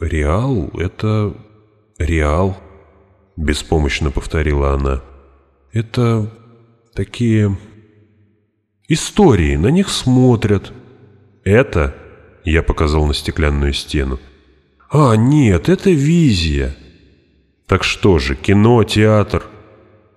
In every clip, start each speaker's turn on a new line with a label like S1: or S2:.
S1: «Реал — это... Реал», — беспомощно повторила она. «Это такие... истории, на них смотрят». «Это...» — я показал на стеклянную стену. «А, нет, это визия». «Так что же, кино, театр?»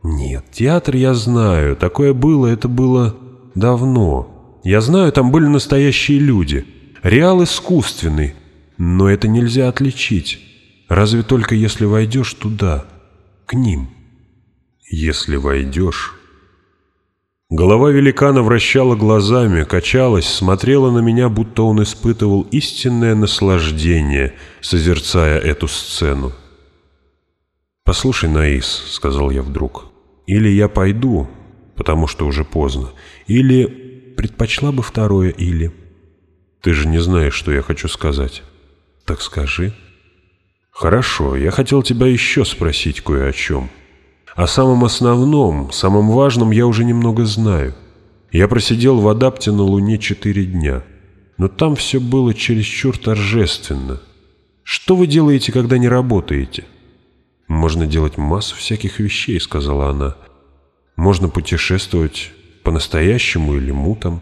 S1: «Нет, театр я знаю. Такое было, это было давно. Я знаю, там были настоящие люди. Реал искусственный но это нельзя отличить, разве только если войдешь туда, к ним. Если войдешь... Голова великана вращала глазами, качалась, смотрела на меня, будто он испытывал истинное наслаждение, созерцая эту сцену. «Послушай, Наис», — сказал я вдруг, — «или я пойду, потому что уже поздно, или предпочла бы второе «или». Ты же не знаешь, что я хочу сказать». «Так скажи». «Хорошо, я хотел тебя еще спросить кое о чем. О самом основном, самом важном я уже немного знаю. Я просидел в адапте на Луне четыре дня, но там все было чересчур торжественно. Что вы делаете, когда не работаете?» «Можно делать массу всяких вещей», — сказала она. «Можно путешествовать по-настоящему или мутам.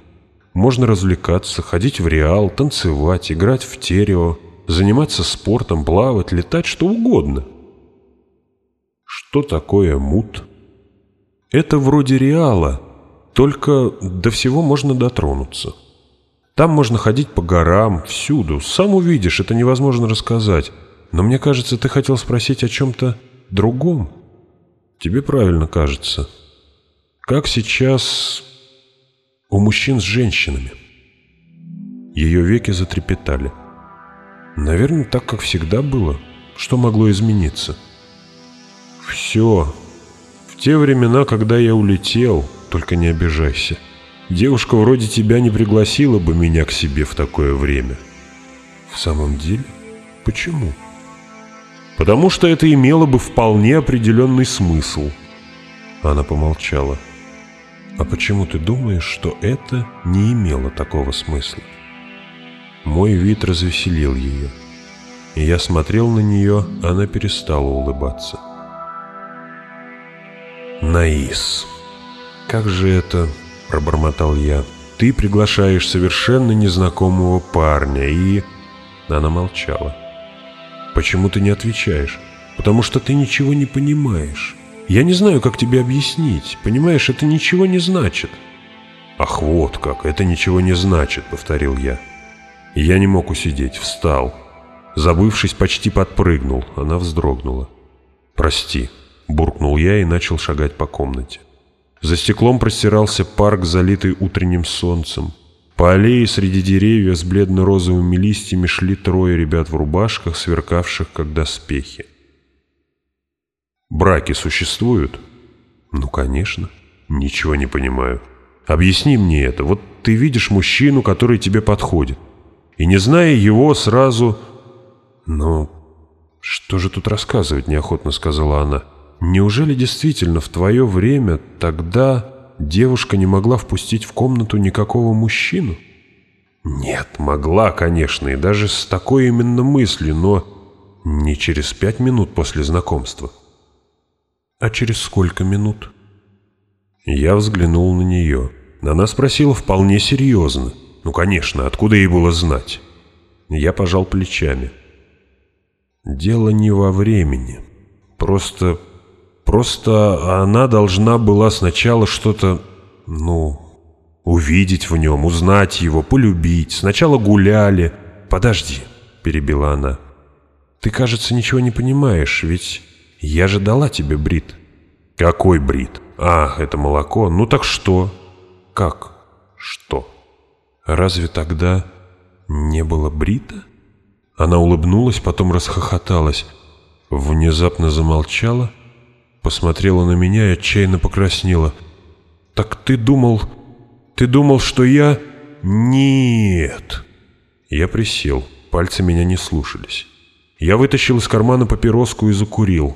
S1: Можно развлекаться, ходить в реал, танцевать, играть в терео, заниматься спортом, плавать, летать, что угодно. Что такое мут? Это вроде реала, только до всего можно дотронуться. Там можно ходить по горам, всюду. Сам увидишь, это невозможно рассказать. Но мне кажется, ты хотел спросить о чем-то другом. Тебе правильно кажется. Как сейчас у мужчин с женщинами? Ее веки затрепетали. Наверное, так, как всегда было. Что могло измениться? Все. В те времена, когда я улетел, только не обижайся. Девушка вроде тебя не пригласила бы меня к себе в такое время. В самом деле? Почему? Потому что это имело бы вполне определенный смысл. Она помолчала. А почему ты думаешь, что это не имело такого смысла? Мой вид развеселил ее. И я смотрел на нее, она перестала улыбаться. «Наис, как же это?» – пробормотал я. «Ты приглашаешь совершенно незнакомого парня и...» Она молчала. «Почему ты не отвечаешь?» «Потому что ты ничего не понимаешь. Я не знаю, как тебе объяснить. Понимаешь, это ничего не значит». «Ах, вот как, это ничего не значит», — повторил я. Я не мог усидеть, встал. Забывшись, почти подпрыгнул, она вздрогнула. «Прости», — буркнул я и начал шагать по комнате. За стеклом простирался парк, залитый утренним солнцем. По аллее среди деревьев с бледно-розовыми листьями шли трое ребят в рубашках, сверкавших как доспехи. «Браки существуют?» «Ну, конечно. Ничего не понимаю. Объясни мне это. Вот ты видишь мужчину, который тебе подходит и, не зная его, сразу... «Ну, что же тут рассказывать?» — неохотно сказала она. «Неужели действительно в твое время тогда девушка не могла впустить в комнату никакого мужчину?» «Нет, могла, конечно, и даже с такой именно мыслью, но не через пять минут после знакомства». «А через сколько минут?» Я взглянул на нее. Она спросила вполне серьезно. Ну, конечно, откуда ей было знать? Я пожал плечами. Дело не во времени. Просто... Просто она должна была сначала что-то... Ну, увидеть в нем, узнать его, полюбить. Сначала гуляли. Подожди, перебила она. Ты, кажется, ничего не понимаешь, ведь я же дала тебе брит. Какой брит? Ах, это молоко. Ну так что? Как? Что? Разве тогда не было Брита? Она улыбнулась, потом расхохоталась, внезапно замолчала, посмотрела на меня и отчаянно покраснела. «Так ты думал... ты думал, что я...» «Нет!» Я присел, пальцы меня не слушались. Я вытащил из кармана папироску и закурил.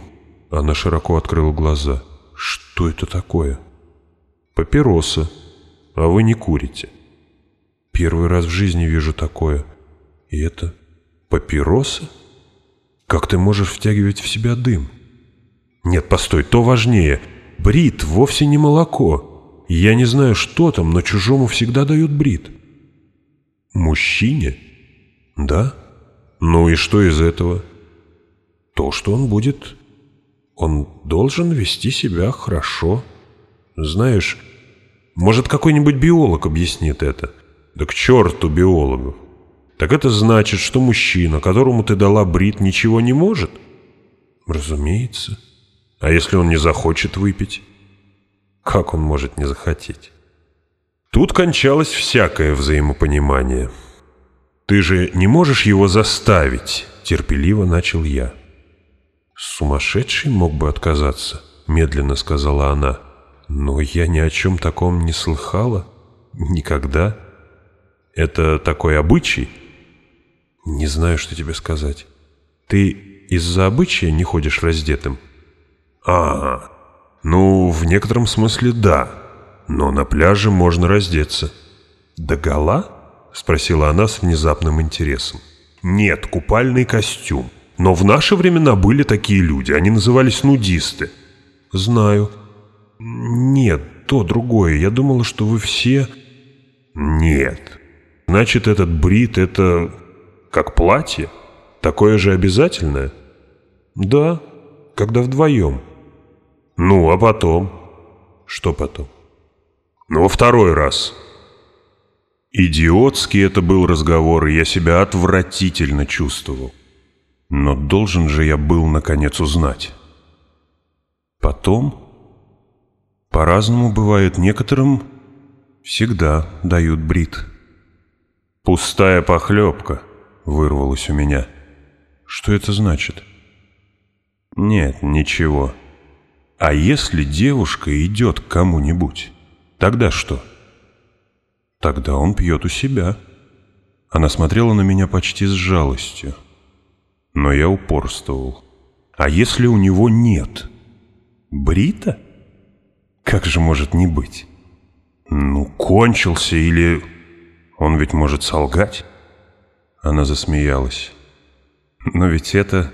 S1: Она широко открыла глаза. «Что это такое?» «Папироса. А вы не курите». Первый раз в жизни вижу такое. И это папиросы? Как ты можешь втягивать в себя дым? Нет, постой, то важнее. Брит вовсе не молоко. Я не знаю, что там, но чужому всегда дают брит. Мужчине? Да? Ну и что из этого? То, что он будет... Он должен вести себя хорошо. Знаешь, может, какой-нибудь биолог объяснит это. Да к черту биологов! Так это значит, что мужчина, которому ты дала брит, ничего не может? Разумеется. А если он не захочет выпить? Как он может не захотеть? Тут кончалось всякое взаимопонимание. «Ты же не можешь его заставить», — терпеливо начал я. «Сумасшедший мог бы отказаться», — медленно сказала она. «Но я ни о чем таком не слыхала. Никогда». Это такой обычай?» «Не знаю, что тебе сказать. Ты из-за обычая не ходишь раздетым?» «А, ну, в некотором смысле да, но на пляже можно раздеться». «Догола?» — спросила она с внезапным интересом. «Нет, купальный костюм. Но в наши времена были такие люди, они назывались нудисты». «Знаю». «Нет, то, другое. Я думала, что вы все...» «Нет, Значит, этот брит — это как платье? Такое же обязательное? Да, когда вдвоем. Ну, а потом? Что потом? Ну, во второй раз. Идиотский это был разговор, и я себя отвратительно чувствовал. Но должен же я был, наконец, узнать. Потом? По-разному бывает некоторым всегда дают брит. «Пустая похлебка», — вырвалось у меня. «Что это значит?» «Нет, ничего. А если девушка идет к кому-нибудь, тогда что?» «Тогда он пьет у себя». Она смотрела на меня почти с жалостью. Но я упорствовал. «А если у него нет?» «Брита? Как же может не быть?» «Ну, кончился или...» Он ведь может солгать?» Она засмеялась. «Но ведь это...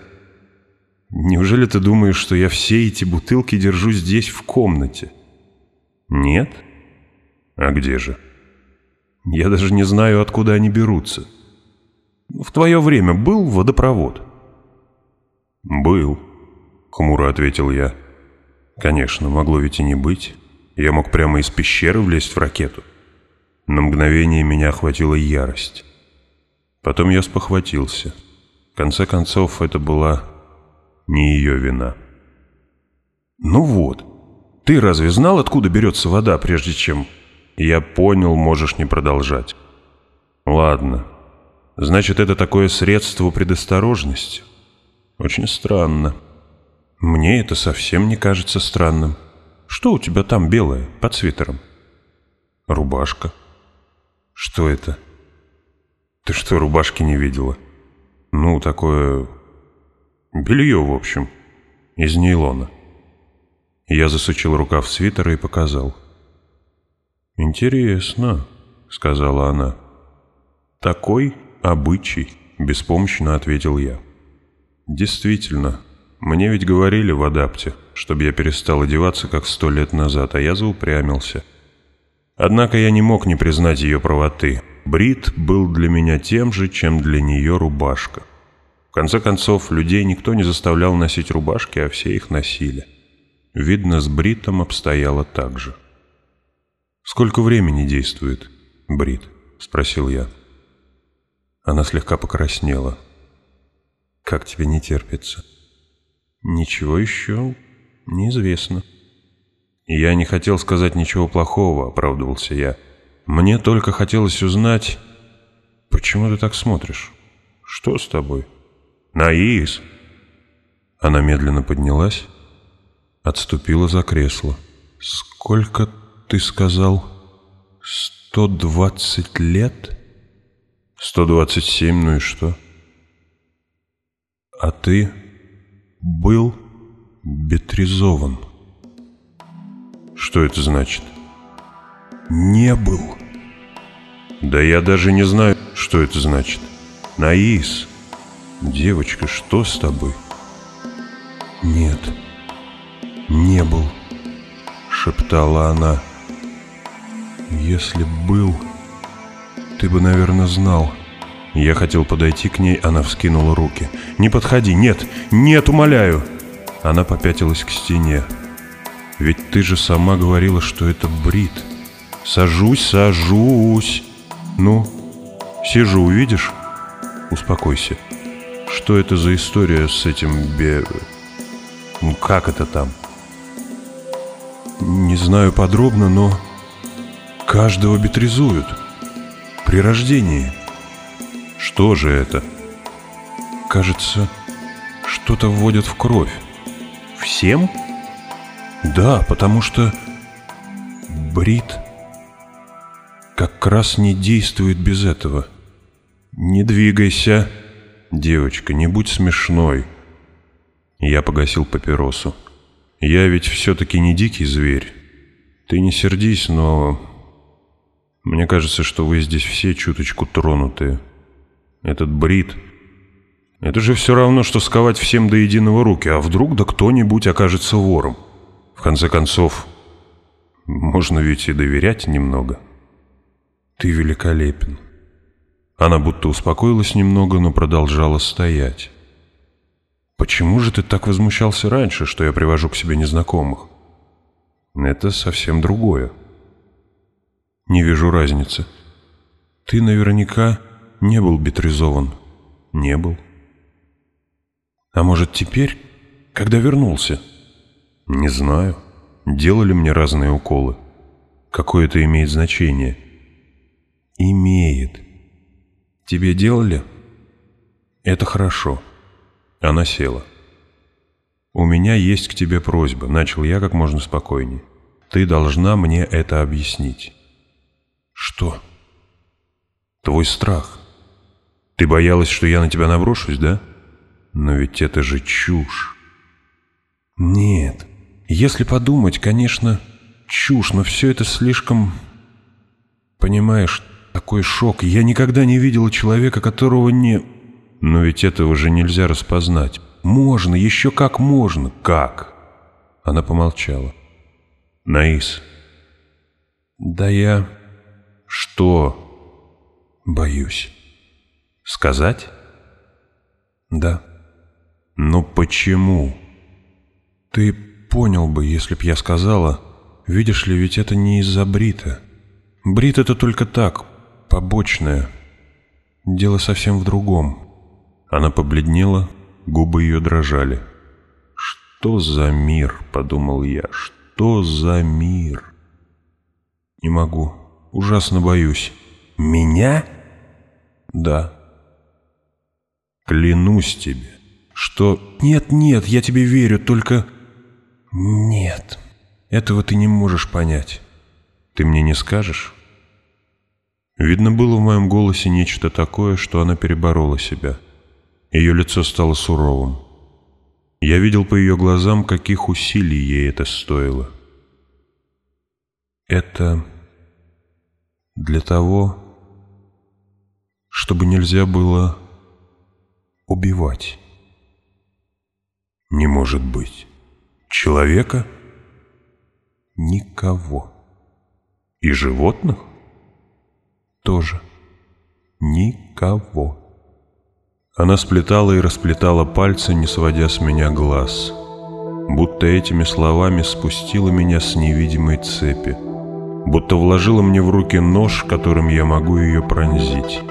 S1: Неужели ты думаешь, что я все эти бутылки держу здесь, в комнате?» «Нет? А где же?» «Я даже не знаю, откуда они берутся. В твое время был водопровод?» «Был», — хмуро ответил я. «Конечно, могло ведь и не быть. Я мог прямо из пещеры влезть в ракету». На мгновение меня охватила ярость. Потом я спохватился. В конце концов, это была не ее вина. «Ну вот, ты разве знал, откуда берется вода, прежде чем...» «Я понял, можешь не продолжать». «Ладно. Значит, это такое средство предосторожности?» «Очень странно. Мне это совсем не кажется странным. Что у тебя там белое, под свитером?» «Рубашка». «Что это?» «Ты что, рубашки не видела?» «Ну, такое... белье, в общем. Из нейлона». Я засучил рукав свитера и показал. «Интересно», — сказала она. «Такой обычай», — беспомощно ответил я. «Действительно, мне ведь говорили в адапте, чтобы я перестал одеваться, как сто лет назад, а я заупрямился». Однако я не мог не признать ее правоты. Брит был для меня тем же, чем для нее рубашка. В конце концов, людей никто не заставлял носить рубашки, а все их носили. Видно, с Бритом обстояло так же. «Сколько времени действует Брит?» — спросил я. Она слегка покраснела. «Как тебе не терпится?» «Ничего еще неизвестно». «Я не хотел сказать ничего плохого», — оправдывался я. «Мне только хотелось узнать...» «Почему ты так смотришь? Что с тобой?» «Наис!» Она медленно поднялась, отступила за кресло. «Сколько ты сказал? Сто двадцать лет?» «Сто двадцать семь, ну и что?» «А ты был бетризован?» что это значит. Не был. Да я даже не знаю, что это значит. Наис, девочка, что с тобой?
S2: Нет, не был, шептала она. Если был, ты бы, наверное, знал.
S1: Я хотел подойти к ней, она вскинула руки. «Не подходи! Нет! Нет, умоляю!» Она попятилась к стене. Ведь ты же сама говорила, что это брит. Сажусь, сажусь. Ну, сижу, увидишь. Успокойся. Что это за история с этим бе... Ну, как это там?
S2: Не знаю подробно, но... Каждого битризуют. При рождении.
S1: Что же это?
S2: Кажется, что-то вводят в кровь.
S1: Всем? Всем?
S2: Да, потому что брит как раз не действует без этого.
S1: Не двигайся, девочка, не будь смешной. Я погасил папиросу. Я ведь все-таки не дикий зверь. Ты не сердись, но... Мне кажется, что вы здесь все чуточку тронутые. Этот брит... Это же все равно, что сковать всем до единого руки, а вдруг да кто-нибудь окажется вором. В конце концов, можно ведь и доверять немного.
S2: Ты великолепен.
S1: Она будто успокоилась немного, но продолжала стоять. Почему же ты так возмущался раньше, что я привожу к себе незнакомых? Это совсем другое.
S2: Не вижу разницы. Ты наверняка не был битризован.
S1: Не был.
S2: А может теперь, когда вернулся,
S1: «Не знаю. Делали мне разные уколы. Какое это имеет значение?»
S2: «Имеет. Тебе делали?» «Это хорошо».
S1: Она села. «У меня есть к тебе просьба», — начал я как можно спокойнее. «Ты должна мне это объяснить».
S2: «Что?»
S1: «Твой страх. Ты боялась, что я на тебя наброшусь, да? Но ведь это же чушь».
S2: «Нет», если подумать, конечно, чушь, но все это слишком... Понимаешь, такой шок. Я никогда не видела человека, которого не...
S1: Но ведь этого же нельзя распознать.
S2: Можно, еще как можно.
S1: Как? Она помолчала. Наис.
S2: Да я...
S1: Что?
S2: Боюсь.
S1: Сказать?
S2: Да.
S1: Но почему?
S2: Ты понял бы, если б я сказала, видишь ли, ведь это не из-за Брита. Брит это только так, побочное. Дело совсем в другом.
S1: Она побледнела, губы ее дрожали. «Что за мир?» — подумал я. «Что за мир?»
S2: «Не могу. Ужасно боюсь».
S1: «Меня?»
S2: «Да».
S1: «Клянусь тебе, что...»
S2: «Нет, нет, я тебе верю, только...» «Нет, этого ты не можешь понять.
S1: Ты мне не скажешь?» Видно было в моем голосе нечто такое, что она переборола себя. Ее лицо стало суровым. Я видел по ее глазам, каких усилий ей это стоило.
S2: «Это для того, чтобы нельзя было убивать».
S1: «Не может быть». Человека?
S2: Никого.
S1: И животных?
S2: Тоже. Никого.
S1: Она сплетала и расплетала пальцы, не сводя с меня глаз. Будто этими словами спустила меня с невидимой цепи. Будто вложила мне в руки нож, которым я могу ее пронзить.